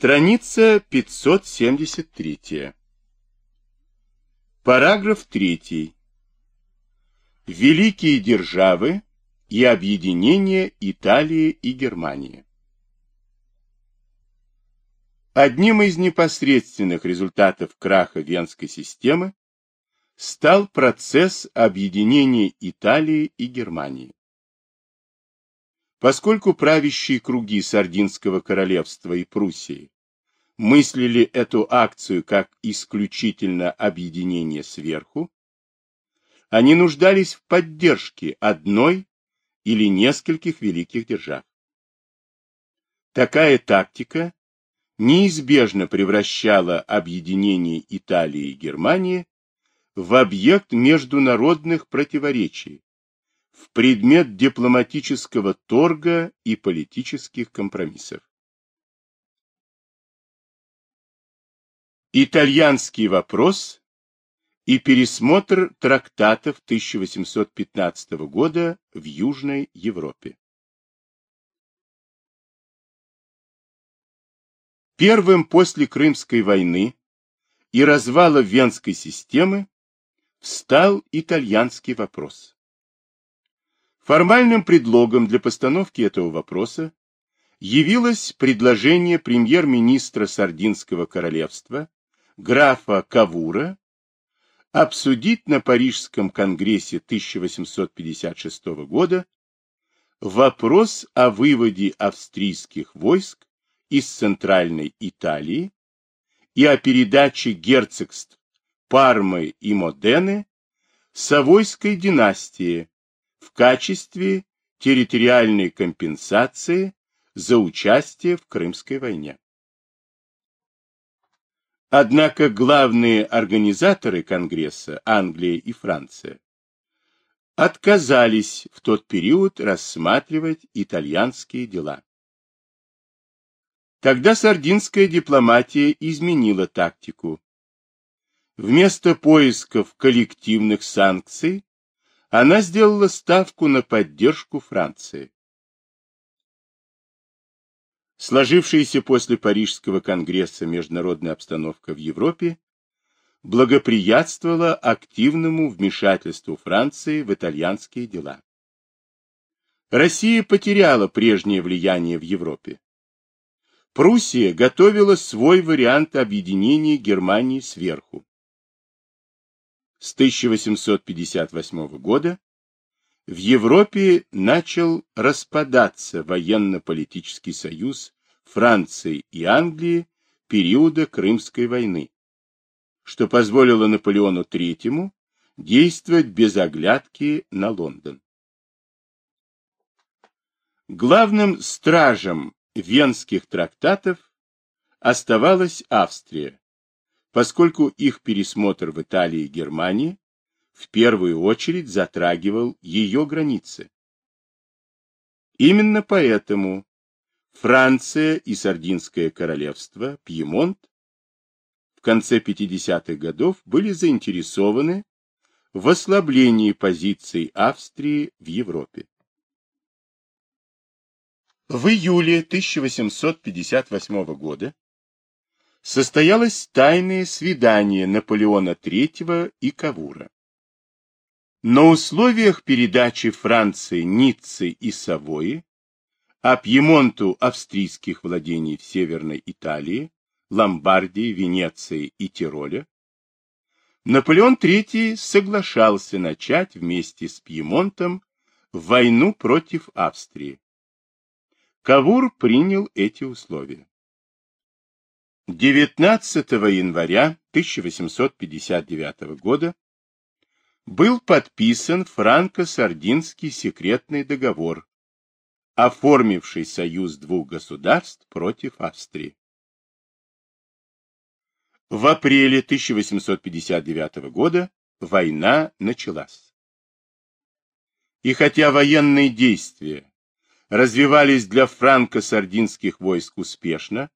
Страница 573. Параграф 3. Великие державы и объединение Италии и Германии. Одним из непосредственных результатов краха Венской системы стал процесс объединения Италии и Германии. Поскольку правящие круги Сардинского королевства и Пруссии мыслили эту акцию как исключительно объединение сверху, они нуждались в поддержке одной или нескольких великих держав. Такая тактика неизбежно превращала объединение Италии и Германии в объект международных противоречий, в предмет дипломатического торга и политических компромиссов. Итальянский вопрос и пересмотр трактатов 1815 года в Южной Европе. Первым после Крымской войны и развала Венской системы встал итальянский вопрос. Формальным предлогом для постановки этого вопроса явилось предложение премьер-министра Сардинского королевства графа Кавура обсудить на Парижском конгрессе 1856 года вопрос о выводе австрийских войск из Центральной Италии и о передаче герцогств Пармы и Модены Савойской династии в качестве территориальной компенсации за участие в Крымской войне. Однако главные организаторы Конгресса, Англия и Франция, отказались в тот период рассматривать итальянские дела. Тогда сардинская дипломатия изменила тактику. Вместо поисков коллективных санкций она сделала ставку на поддержку Франции. Сложившаяся после Парижского конгресса международная обстановка в Европе благоприятствовала активному вмешательству Франции в итальянские дела. Россия потеряла прежнее влияние в Европе. Пруссия готовила свой вариант объединения Германии сверху. С 1858 года в Европе начал распадаться военно-политический союз Франции и Англии периода Крымской войны, что позволило Наполеону III действовать без оглядки на Лондон. Главным стражем Венских трактатов оставалась Австрия, поскольку их пересмотр в Италии и Германии в первую очередь затрагивал ее границы. Именно поэтому Франция и Сардинское королевство, Пьемонт, в конце 50-х годов были заинтересованы в ослаблении позиций Австрии в Европе. В июле 1858 года состоялось тайное свидание Наполеона III и Кавура. На условиях передачи Франции Ниццы и Савои, а Пьемонту австрийских владений в Северной Италии, Ломбардии, Венеции и Тироля, Наполеон III соглашался начать вместе с Пьемонтом войну против Австрии. Кавур принял эти условия. 19 января 1859 года был подписан франко-сардинский секретный договор, оформивший союз двух государств против Австрии. В апреле 1859 года война началась. И хотя военные действия развивались для франко-сардинских войск успешно,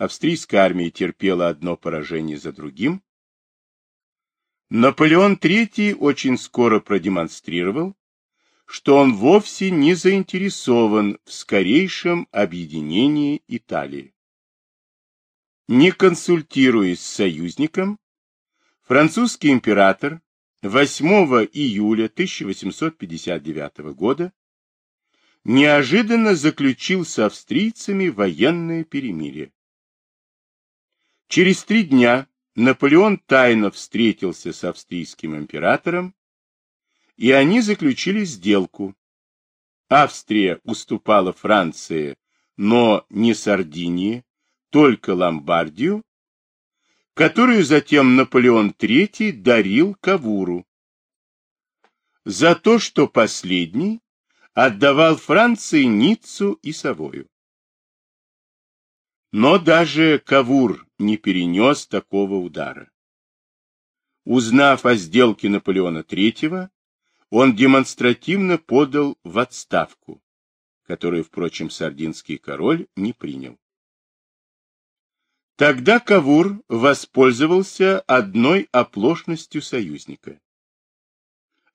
австрийская армия терпела одно поражение за другим, Наполеон III очень скоро продемонстрировал, что он вовсе не заинтересован в скорейшем объединении Италии. Не консультируясь с союзником, французский император 8 июля 1859 года неожиданно заключил с австрийцами военное перемирие. Через три дня Наполеон тайно встретился с австрийским императором, и они заключили сделку. Австрия уступала Франции, но не Сардинии, только Ломбардию, которую затем Наполеон III дарил Кавуру. За то, что последний отдавал Франции Ниццу и Савою. Но даже Кавур не перенес такого удара. Узнав о сделке Наполеона III, он демонстративно подал в отставку, которую, впрочем, сардинский король не принял. Тогда Кавур воспользовался одной оплошностью союзника.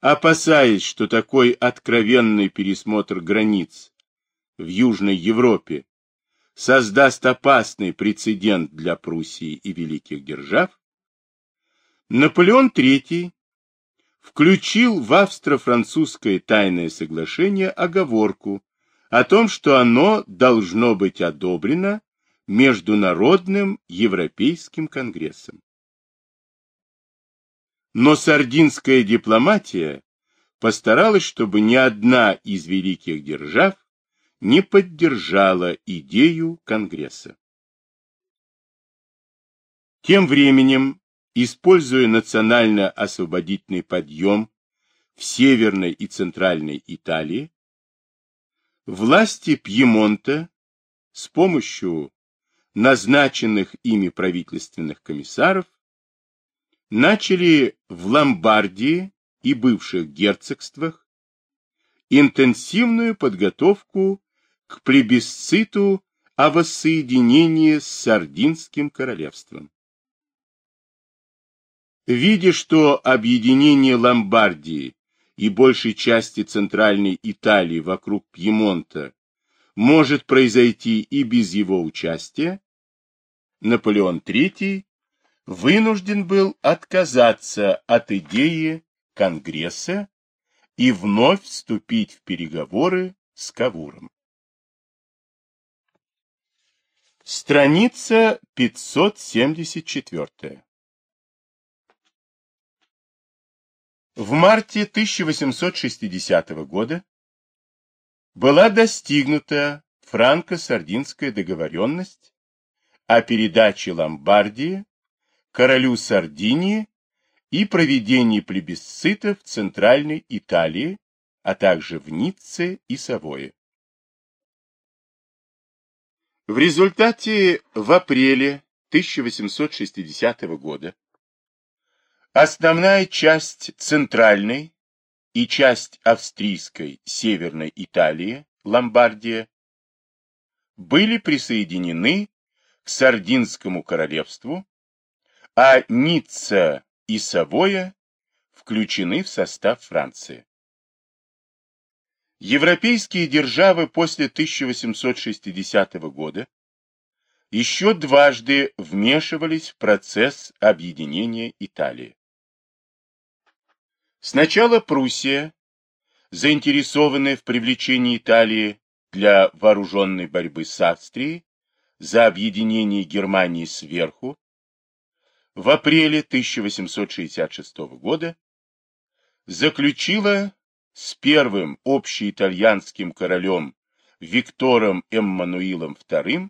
Опасаясь, что такой откровенный пересмотр границ в Южной Европе создаст опасный прецедент для Пруссии и великих держав, Наполеон III включил в австро-французское тайное соглашение оговорку о том, что оно должно быть одобрено Международным Европейским Конгрессом. Но сардинская дипломатия постаралась, чтобы ни одна из великих держав не поддержала идею Конгресса. Тем временем, используя национально-освободительный подъем в Северной и Центральной Италии, власти Пьемонта с помощью назначенных ими правительственных комиссаров начали в Ломбардии и бывших герцогствах интенсивную подготовку к плебисциту о воссоединении с Сардинским королевством. Видя, что объединение Ломбардии и большей части Центральной Италии вокруг Пьемонта может произойти и без его участия, Наполеон III вынужден был отказаться от идеи Конгресса и вновь вступить в переговоры с Кавуром. Страница 574. В марте 1860 года была достигнута франко-сардинская договоренность о передаче Ломбардии королю Сардинии и проведении плебисцита в Центральной Италии, а также в Ницце и Савое. В результате в апреле 1860 года основная часть Центральной и часть австрийской Северной Италии, Ломбардия, были присоединены к Сардинскому королевству, а Ницца и Савоя включены в состав Франции. Европейские державы после 1860 года еще дважды вмешивались в процесс объединения Италии. Сначала Пруссия, заинтересованная в привлечении Италии для вооруженной борьбы с Австрией, за объединение Германии сверху, в апреле 1866 года заключила с первым общеитальянским королем Виктором Эммануилом II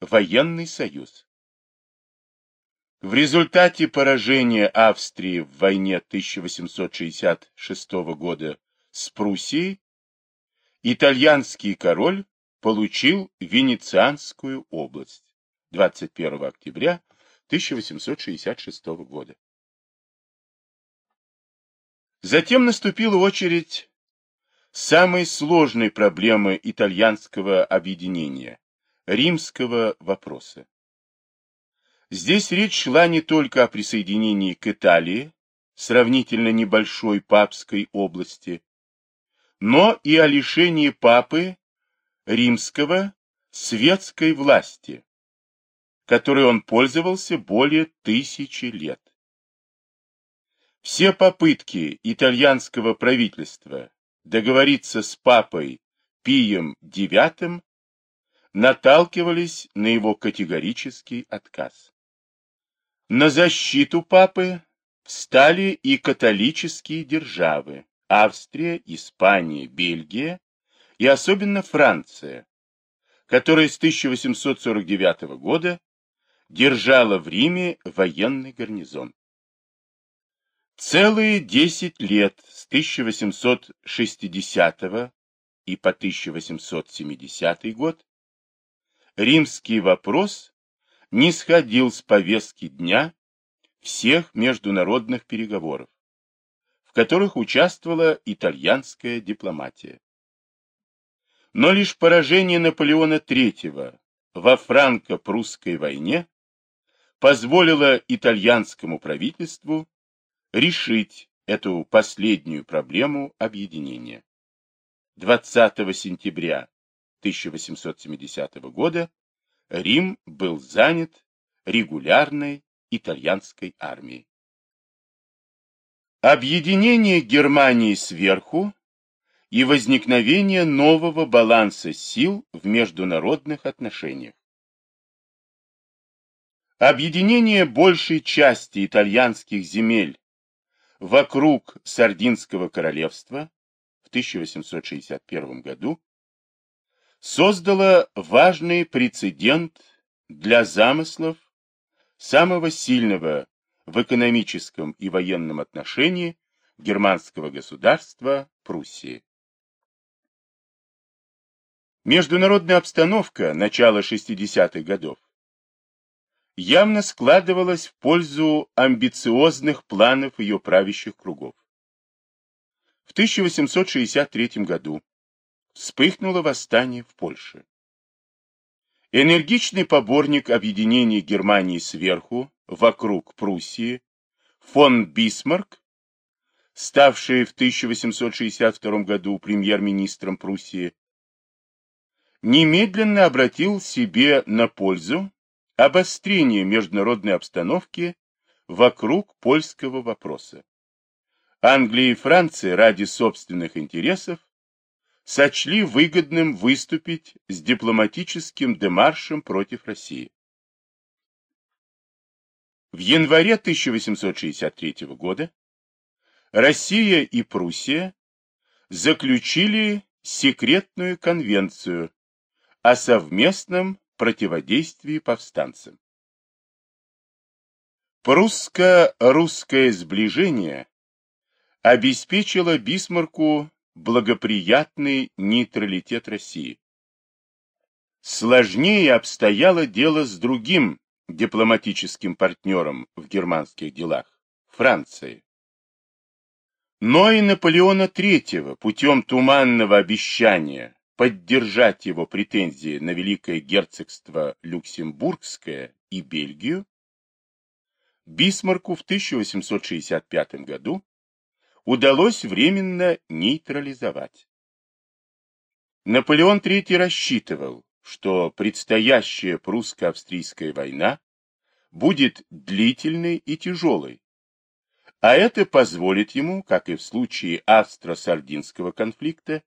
военный союз. В результате поражения Австрии в войне 1866 года с Пруссией итальянский король получил Венецианскую область 21 октября 1866 года. Затем наступила очередь самой сложной проблемы итальянского объединения – римского вопроса. Здесь речь шла не только о присоединении к Италии, сравнительно небольшой папской области, но и о лишении папы римского светской власти, которой он пользовался более тысячи лет. Все попытки итальянского правительства договориться с папой Пием IX наталкивались на его категорический отказ. На защиту папы встали и католические державы Австрия, Испания, Бельгия и особенно Франция, которая с 1849 года держала в Риме военный гарнизон. Целые 10 лет с 1860 и по 1870 год римский вопрос не сходил с повестки дня всех международных переговоров, в которых участвовала итальянская дипломатия. Но лишь поражение Наполеона III во франко-прусской войне позволило итальянскому правительству решить эту последнюю проблему объединения. 20 сентября 1870 года Рим был занят регулярной итальянской армией. Объединение Германии сверху и возникновение нового баланса сил в международных отношениях. Объединение большей части итальянских земель вокруг Сардинского королевства в 1861 году создало важный прецедент для замыслов самого сильного в экономическом и военном отношении германского государства Пруссии. Международная обстановка начала 60-х годов явно складывалась в пользу амбициозных планов ее правящих кругов. В 1863 году вспыхнуло восстание в Польше. Энергичный поборник объединения Германии сверху, вокруг Пруссии, фон Бисмарк, ставший в 1862 году премьер-министром Пруссии, немедленно обратил себе на пользу обострение международной обстановки вокруг польского вопроса. Англия и Франция ради собственных интересов сочли выгодным выступить с дипломатическим демаршем против России. В январе 1863 года Россия и Пруссия заключили секретную конвенцию о совместном противодействии повстанцам. Прусско-русское сближение обеспечило Бисмарку благоприятный нейтралитет России. Сложнее обстояло дело с другим дипломатическим партнером в германских делах – Францией. Но и Наполеона III путем туманного обещания поддержать его претензии на Великое Герцогство Люксембургское и Бельгию, Бисмарку в 1865 году удалось временно нейтрализовать. Наполеон III рассчитывал, что предстоящая прусско-австрийская война будет длительной и тяжелой, а это позволит ему, как и в случае австро-сардинского конфликта,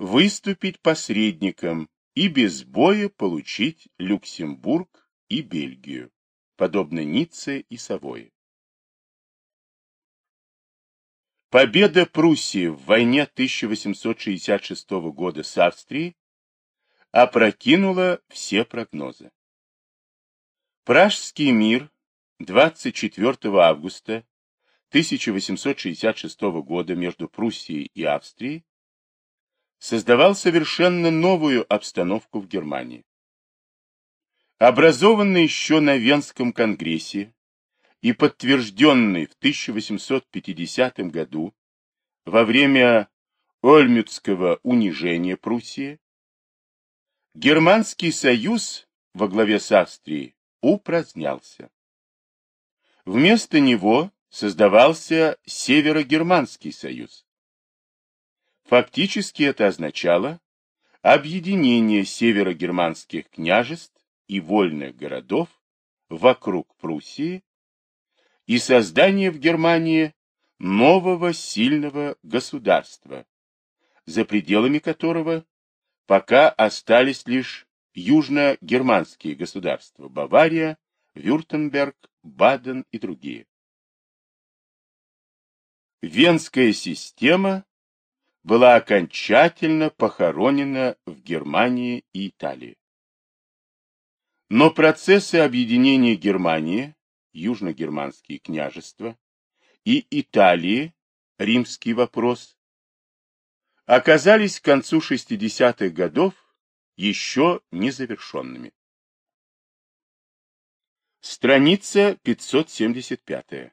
выступить посредником и без боя получить Люксембург и Бельгию, подобно Ницце и Савое. Победа Пруссии в войне 1866 года с Австрией опрокинула все прогнозы. Пражский мир 24 августа 1866 года между Пруссией и Австрией создавал совершенно новую обстановку в Германии. Образованный еще на Венском конгрессе и подтвержденный в 1850 году во время Ольмюцкого унижения Пруссии, Германский союз во главе с Австрией упразднялся. Вместо него создавался Северогерманский союз. Фактически это означало объединение северогерманских княжеств и вольных городов вокруг Пруссии и создание в Германии нового сильного государства, за пределами которого пока остались лишь южно-германские государства Бавария, Вюртемберг, Баден и другие. Венская система была окончательно похоронена в Германии и Италии. Но процессы объединения Германии, южногерманские княжества, и Италии, римский вопрос, оказались к концу 60-х годов еще незавершенными. Страница 575.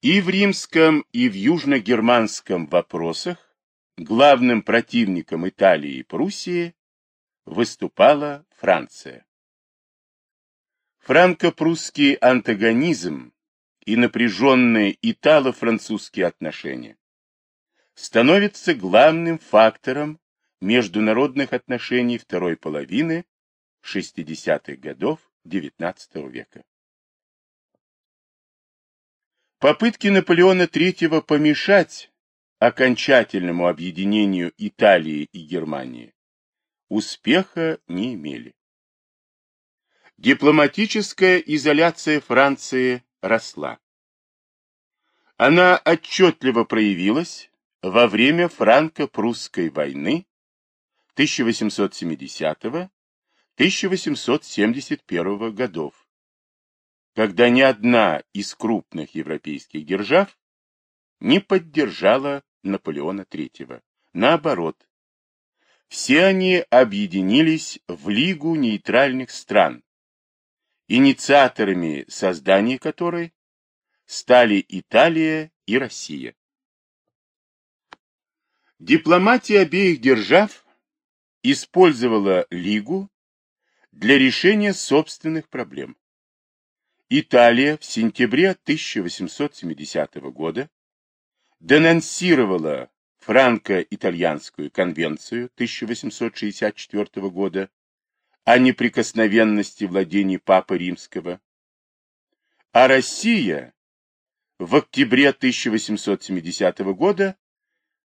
И в римском, и в южногерманском вопросах главным противником Италии и Пруссии выступала Франция. Франко-прусский антагонизм и напряженные итало-французские отношения становится главным фактором международных отношений второй половины 60-х годов XIX века. Попытки Наполеона III помешать окончательному объединению Италии и Германии успеха не имели. Дипломатическая изоляция Франции росла. Она отчетливо проявилась во время франко-прусской войны 1870-1871 годов, когда ни одна из крупных европейских держав не поддержала Наполеона III. Наоборот, все они объединились в Лигу нейтральных стран, инициаторами создания которой стали Италия и Россия. Дипломатия обеих держав использовала Лигу для решения собственных проблем. Италия в сентябре 1870 года денонсировала франко-итальянскую конвенцию 1864 года о неприкосновенности владений Папы Римского, а Россия в октябре 1870 года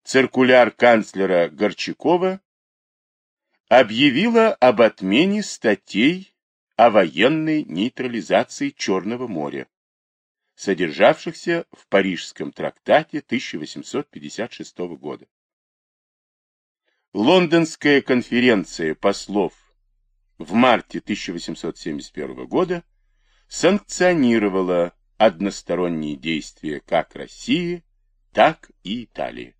циркуляр канцлера Горчакова объявила об отмене статей о военной нейтрализации Черного моря, содержавшихся в Парижском трактате 1856 года. Лондонская конференция послов в марте 1871 года санкционировала односторонние действия как России, так и Италии.